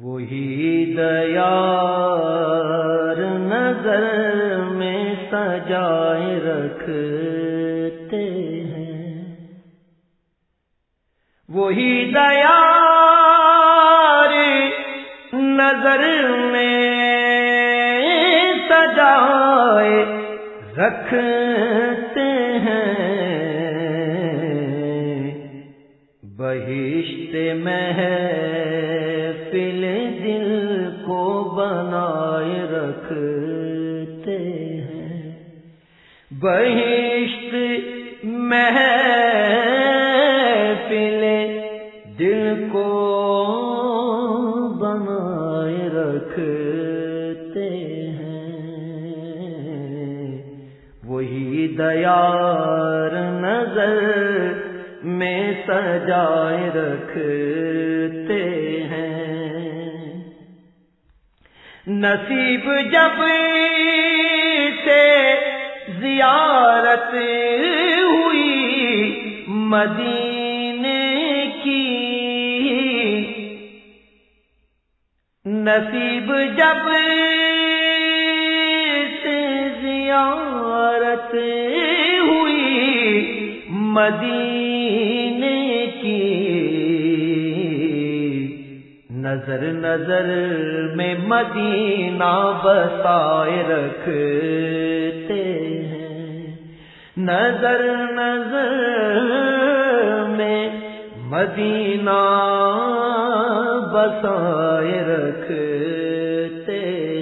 وہی دیا نظر میں سجائے رکھتے ہیں۔ وہی دیا نظر میں سجائے رکھتے ہیں۔ بہشت میں بہشت میں فل دل کو بنائے رکھتے ہیں۔ وہی دیار نظر میں سجائے رکھتے ہیں۔ نصیب جب سے زیارت ہوئی مدینے کی۔ نصیب جب سے زیارت ہوئی مدینے نظر نظر میں مدینہ بسائے رکھ رکھتے ہیں۔ نظر نظر میں مدینہ بسائے رکھتے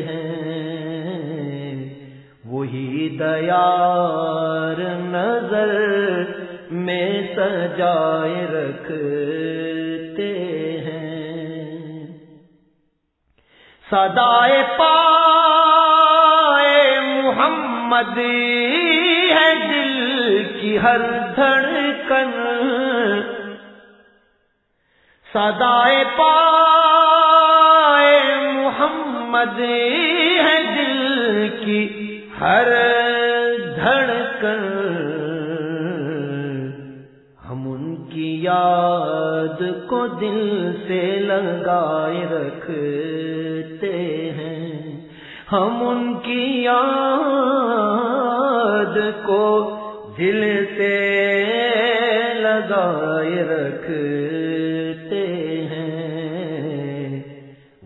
ہیں۔ وہی دیار نظر میں سجائے رکھتے ہیں۔ سدائے پائے محمد ہے دل کی ہر دھڑکن۔ سدائے پائے محمد ہے دل کی ہر دھڑکن۔ ہم ان کی یاد کو دل سے لگائے رکھ۔ ہم ان کی یاد کو دل سے لگائے رکھتے ہیں۔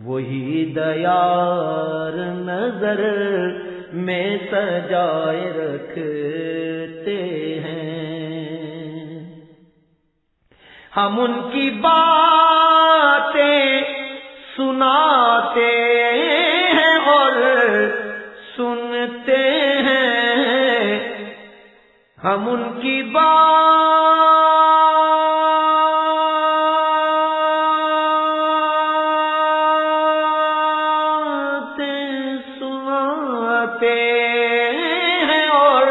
وہی دیار نظر میں سجائے رکھتے ہیں۔ ہم ان کی باتیں سناتے ہم ان کی بات سناتے ہیں اور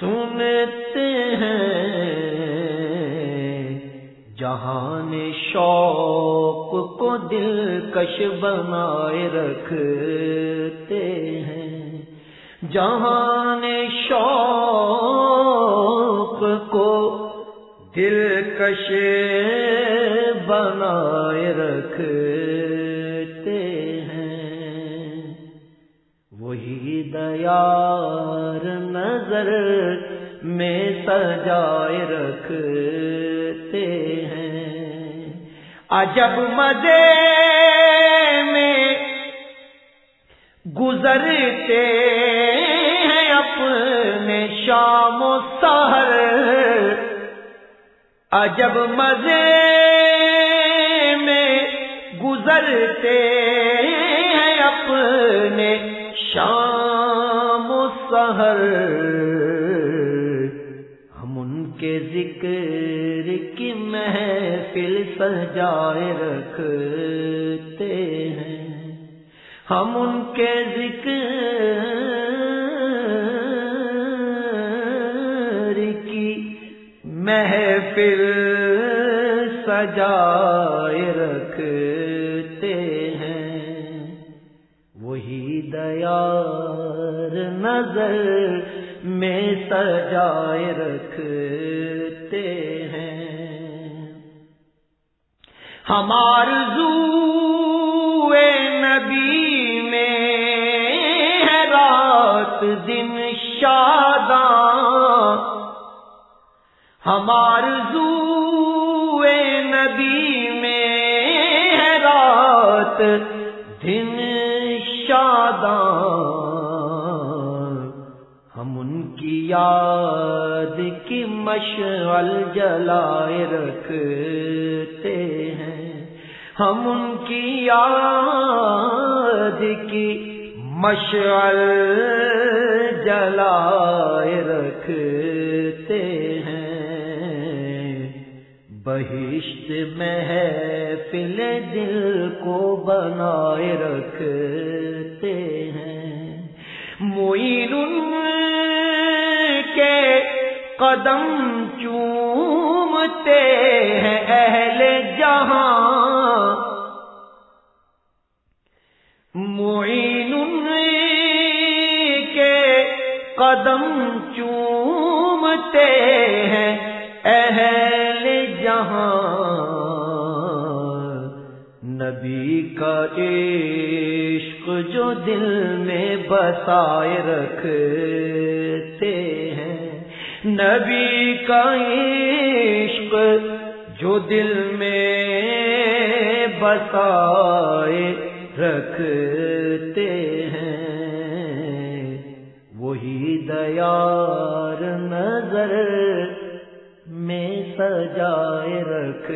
سنتے ہیں۔ جہان شوق کو دل کش بنائے رکھتے ہیں۔ جہان شوق کش بنائے رکھتے ہیں۔ وہی دیار نظر میں سجائے رکھتے ہیں۔ عجب مدے میں گزرتے ہیں اپنے شام و سہر عجب مزے میں گزرتے ہیں اپنے شام و سہر ہم ان کے ذکر کی محفل سجائے رکھتے ہیں۔ ہم ان کے ذکر محفل سجائے رکھتے ہیں۔ وہی دیار نظر میں سجائے رکھتے ہیں۔ ہمار زو نبی میں رات دن شاداں ہمار زو نبی میں ہے رات، دن شاداں ہم ان کی یاد کی مشغل جلائے رکھتے ہیں۔ ہم ان کی یاد کی مشغل جلائے رکھتے بہشت میں ہے فل دل کو بنائے رکھتے ہیں۔ موئین قدم چومتے ہیں اہل جہاں۔ معین کے قدم جہاں نبی کا عشق جو دل میں بسائے رکھتے ہیں۔ نبی کا عشق جو دل میں بسائے رکھتے ہیں۔ وہی دیار نظر میں سجائے رکھ